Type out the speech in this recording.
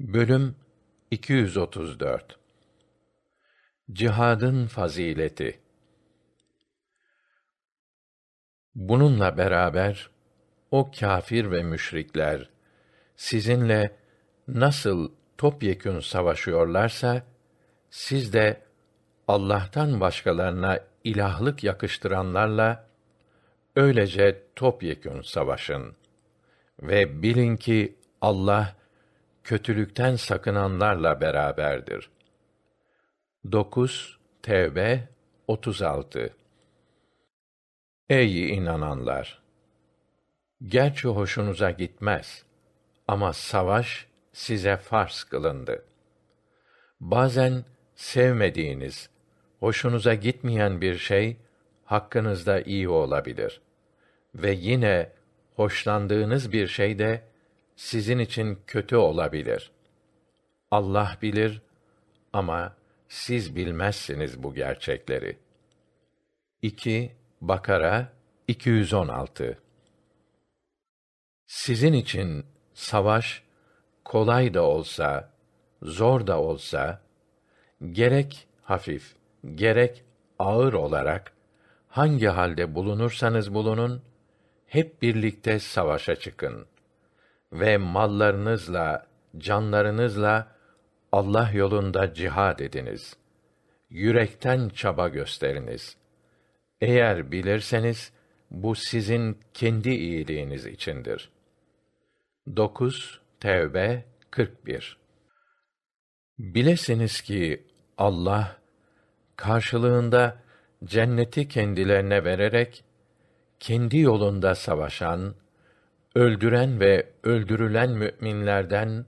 Bölüm 234 Cihadın fazileti. Bununla beraber o kâfir ve müşrikler sizinle nasıl topyekün savaşıyorlarsa siz de Allah'tan başkalarına ilahlık yakıştıranlarla öylece topyekün savaşın ve bilin ki Allah kötülükten sakınanlarla beraberdir. 9 Tevbe 36 Ey inananlar! Gerçi hoşunuza gitmez ama savaş size farz kılındı. Bazen sevmediğiniz, hoşunuza gitmeyen bir şey hakkınızda iyi olabilir ve yine hoşlandığınız bir şey de sizin için kötü olabilir. Allah bilir ama siz bilmezsiniz bu gerçekleri. 2 Bakara 216 Sizin için savaş kolay da olsa, zor da olsa gerek hafif, gerek ağır olarak hangi halde bulunursanız bulunun hep birlikte savaşa çıkın ve mallarınızla, canlarınızla Allah yolunda cihad ediniz. Yürekten çaba gösteriniz. Eğer bilirseniz bu sizin kendi iyiliğiniz içindir. 9 Tevbe 41 Bilesiniz ki Allah karşılığında cenneti kendilerine vererek kendi yolunda savaşan öldüren ve öldürülen müminlerden